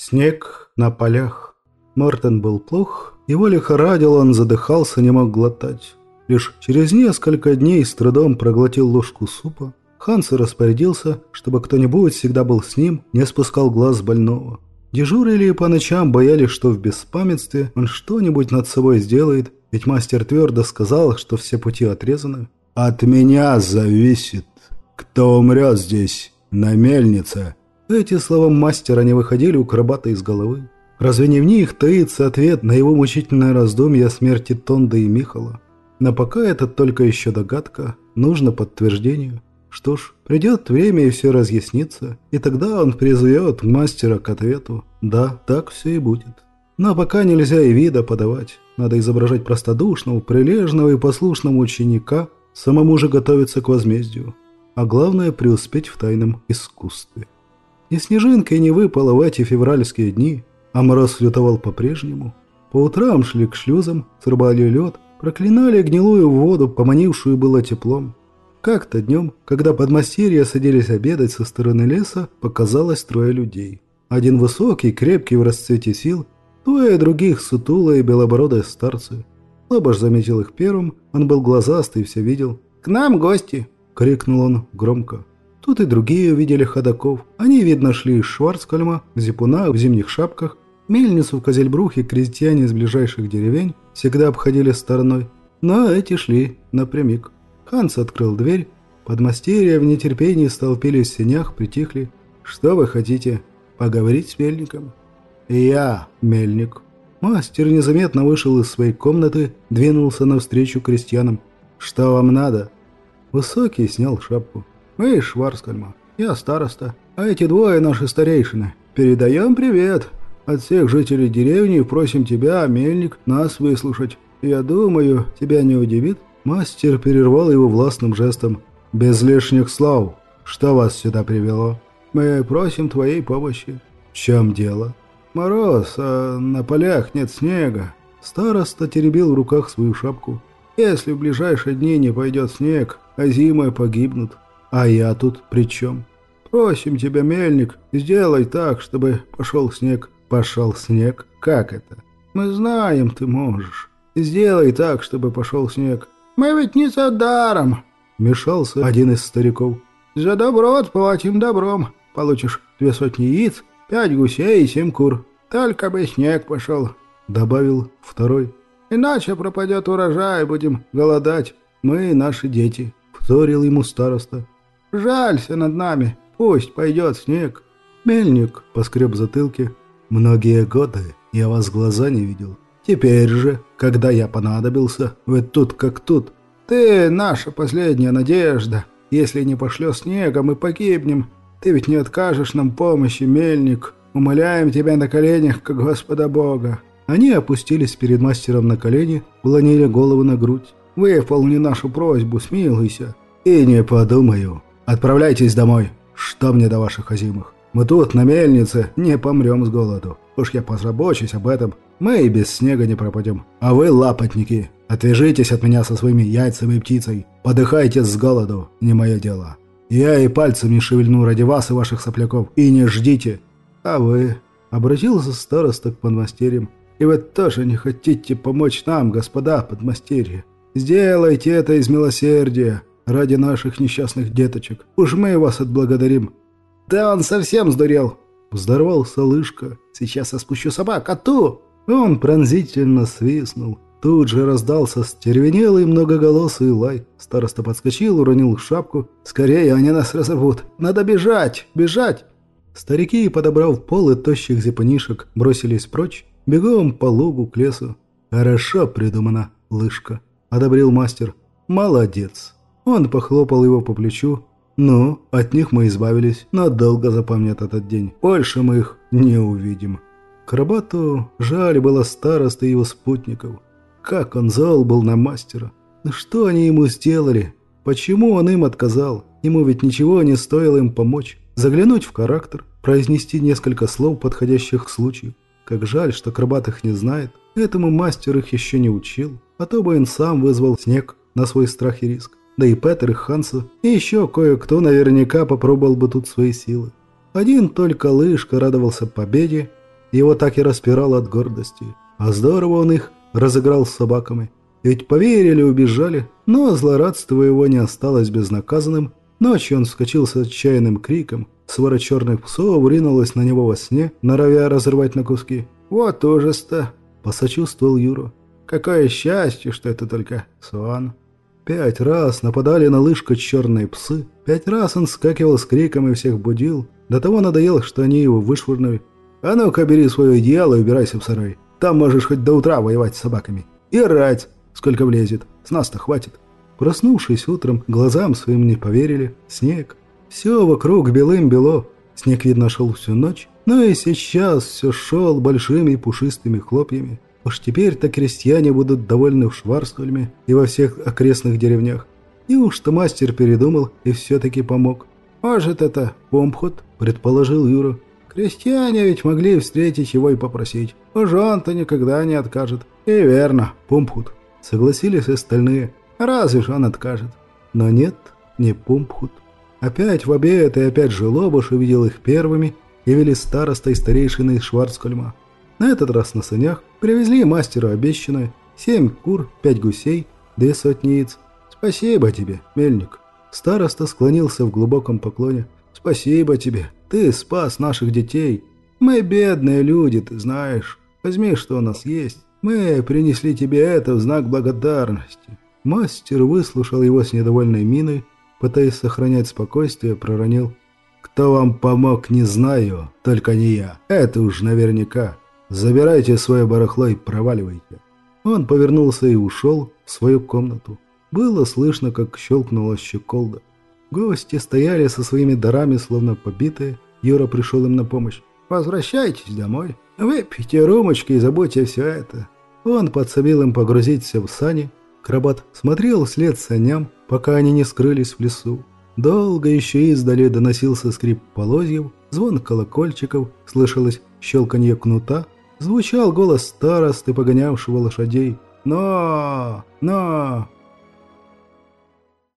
Снег на полях. Мартин был плох, его лихорадил, он задыхался, не мог глотать. Лишь через несколько дней с трудом проглотил ложку супа. Ханс распорядился, чтобы кто-нибудь всегда был с ним, не спускал глаз больного. Дежурили по ночам, боялись, что в беспамятстве он что-нибудь над собой сделает, ведь мастер твердо сказал, что все пути отрезаны. «От меня зависит, кто умрет здесь, на мельнице». Эти слова мастера не выходили у Крабата из головы. Разве не в них таится ответ на его мучительное раздумье о смерти Тонда и Михала? Но пока это только еще догадка, нужно подтверждению. Что ж, придет время и все разъяснится, и тогда он призовет мастера к ответу. Да, так все и будет. Но пока нельзя и вида подавать. Надо изображать простодушного, прилежного и послушного ученика, самому же готовиться к возмездию. А главное преуспеть в тайном искусстве. И снежинка не выпала в эти февральские дни, а мороз лютовал по-прежнему. По утрам шли к шлюзам, срубали лед, проклинали гнилую воду, поманившую было теплом. Как-то днем, когда подмастерья садились обедать со стороны леса, показалось трое людей. Один высокий, крепкий в расцвете сил, двое других сутулые белобородые старцы. Лобаш заметил их первым, он был глазастый, все видел. «К нам гости!» — крикнул он громко. Тут и другие увидели ходаков. Они, видно, шли из Шварцкольма, в зипунах, в зимних шапках. Мельницу в Козельбрухе крестьяне из ближайших деревень всегда обходили стороной. Но эти шли напрямик. Ханс открыл дверь. Подмастерья в нетерпении столпились в сенях, притихли. «Что вы хотите? Поговорить с мельником?» «Я мельник». Мастер незаметно вышел из своей комнаты, двинулся навстречу крестьянам. «Что вам надо?» Высокий снял шапку. Мы из Шварскальма. Я староста. А эти двое наши старейшины. Передаем привет. От всех жителей деревни просим тебя, мельник, нас выслушать. Я думаю, тебя не удивит?» Мастер перервал его властным жестом. «Без лишних слов. Что вас сюда привело? Мы просим твоей помощи». «В чем дело?» «Мороз, а на полях нет снега». Староста теребил в руках свою шапку. «Если в ближайшие дни не пойдет снег, а зимой погибнут, а я тут при чем? Просим тебя, мельник, сделай так, чтобы пошел снег. Пошел снег? Как это? Мы знаем, ты можешь. Сделай так, чтобы пошел снег. Мы ведь не за даром, мешался один из стариков. За добро отплатим добром. Получишь две сотни яиц, пять гусей и семь кур. Только бы снег пошел, добавил второй. Иначе пропадет урожай, будем голодать. Мы и наши дети, вторил ему староста. Жалься над нами, пусть пойдет снег». Мельник поскреб затылки. «Многие годы я вас глаза не видел. Теперь же, когда я понадобился, вы тут как тут. Ты наша последняя надежда. Если не пошлё снега, мы погибнем. Ты ведь не откажешь нам помощи, мельник. Умоляем тебя на коленях, как Господа Бога». Они опустились перед мастером на колени, уклонили голову на грудь. «Выполни нашу просьбу, смилуйся». «И не подумаю», Отправляйтесь домой. Что мне до ваших озимых? Мы тут, на мельнице, не помрем с голоду. Уж я позабочусь об этом. Мы и без снега не пропадем. А вы, лапотники, отвяжитесь от меня со своими яйцами и птицей. Подыхайте с голоду, не мое дело. Я и пальцем не шевельну ради вас и ваших сопляков. И не ждите. А вы... Обратился староста к подмастерьям. И вы тоже не хотите помочь нам, господа подмастерья. Сделайте это из милосердия ради наших несчастных деточек. Уж мы вас отблагодарим». «Да он совсем сдурел!» Взорвался лыжка. «Сейчас я спущу собак, а то...» Он пронзительно свистнул. Тут же раздался стервенелый многоголосый лай. Староста подскочил, уронил шапку. «Скорее, они нас разорвут! Надо бежать! Бежать!» Старики, подобрав полы тощих зипанишек, бросились прочь, бегом по лугу к лесу. «Хорошо придумано, лыжка», — одобрил мастер. «Молодец!» Он похлопал его по плечу. «Ну, от них мы избавились. Надолго запомнят этот день. Больше мы их не увидим». Крабату жаль было староста его спутников. Как он зол был на мастера. Что они ему сделали? Почему он им отказал? Ему ведь ничего не стоило им помочь. Заглянуть в характер, произнести несколько слов, подходящих к случаю. Как жаль, что Крабат их не знает. Этому мастер их еще не учил. А то бы он сам вызвал снег на свой страх и риск да и Петер, и Хансу, и еще кое-кто наверняка попробовал бы тут свои силы. Один только Лышка радовался победе, его так и распирало от гордости. А здорово он их разыграл с собаками. Ведь поверили, убежали, но злорадство его не осталось безнаказанным. Ночью он вскочил с отчаянным криком. Свора черных псов ринулась на него во сне, норовя разорвать на куски. «Вот ужас-то!» – посочувствовал Юра. «Какое счастье, что это только сон!» Пять раз нападали на лыжку черные псы. Пять раз он скакивал с криком и всех будил. До того надоело, что они его вышвырнули. «А ну-ка, бери свое одеяло и убирайся в сарай. Там можешь хоть до утра воевать с собаками. И рать, сколько влезет. С нас-то хватит». Проснувшись утром, глазам своим не поверили. Снег. Все вокруг белым-бело. Снег, видно, шел всю ночь. Но и сейчас все шел большими пушистыми хлопьями. Уж теперь-то крестьяне будут довольны в Шварстульме и во всех окрестных деревнях. И уж-то мастер передумал и все-таки помог. «Может, это помхот?» – предположил Юра. «Крестьяне ведь могли встретить его и попросить. Уж он-то никогда не откажет». «И верно, помпхут», – согласились остальные. «Разве ж он откажет?» Но нет, не помпхут. Опять в обед и опять Желобыш увидел их первыми и вели староста и старейшины из Шварцкольма. На этот раз на санях привезли мастеру обещанное. Семь кур, пять гусей, две сотни яиц. Спасибо тебе, мельник. Староста склонился в глубоком поклоне. Спасибо тебе, ты спас наших детей. Мы бедные люди, ты знаешь. Возьми, что у нас есть. Мы принесли тебе это в знак благодарности. Мастер выслушал его с недовольной миной, пытаясь сохранять спокойствие, проронил. «Кто вам помог, не знаю, только не я. Это уж наверняка. Забирайте свое барахло и проваливайте». Он повернулся и ушел в свою комнату. Было слышно, как щелкнула щеколда. Гости стояли со своими дарами, словно побитые. Юра пришел им на помощь. «Возвращайтесь домой. Выпейте рюмочки и забудьте все это». Он подсобил им погрузиться в сани. Крабат смотрел вслед саням, пока они не скрылись в лесу. Долго еще издали доносился скрип полозьев, звон колокольчиков, слышалось щелканье кнута, Звучал голос старосты, погонявшего лошадей. «Но! Но!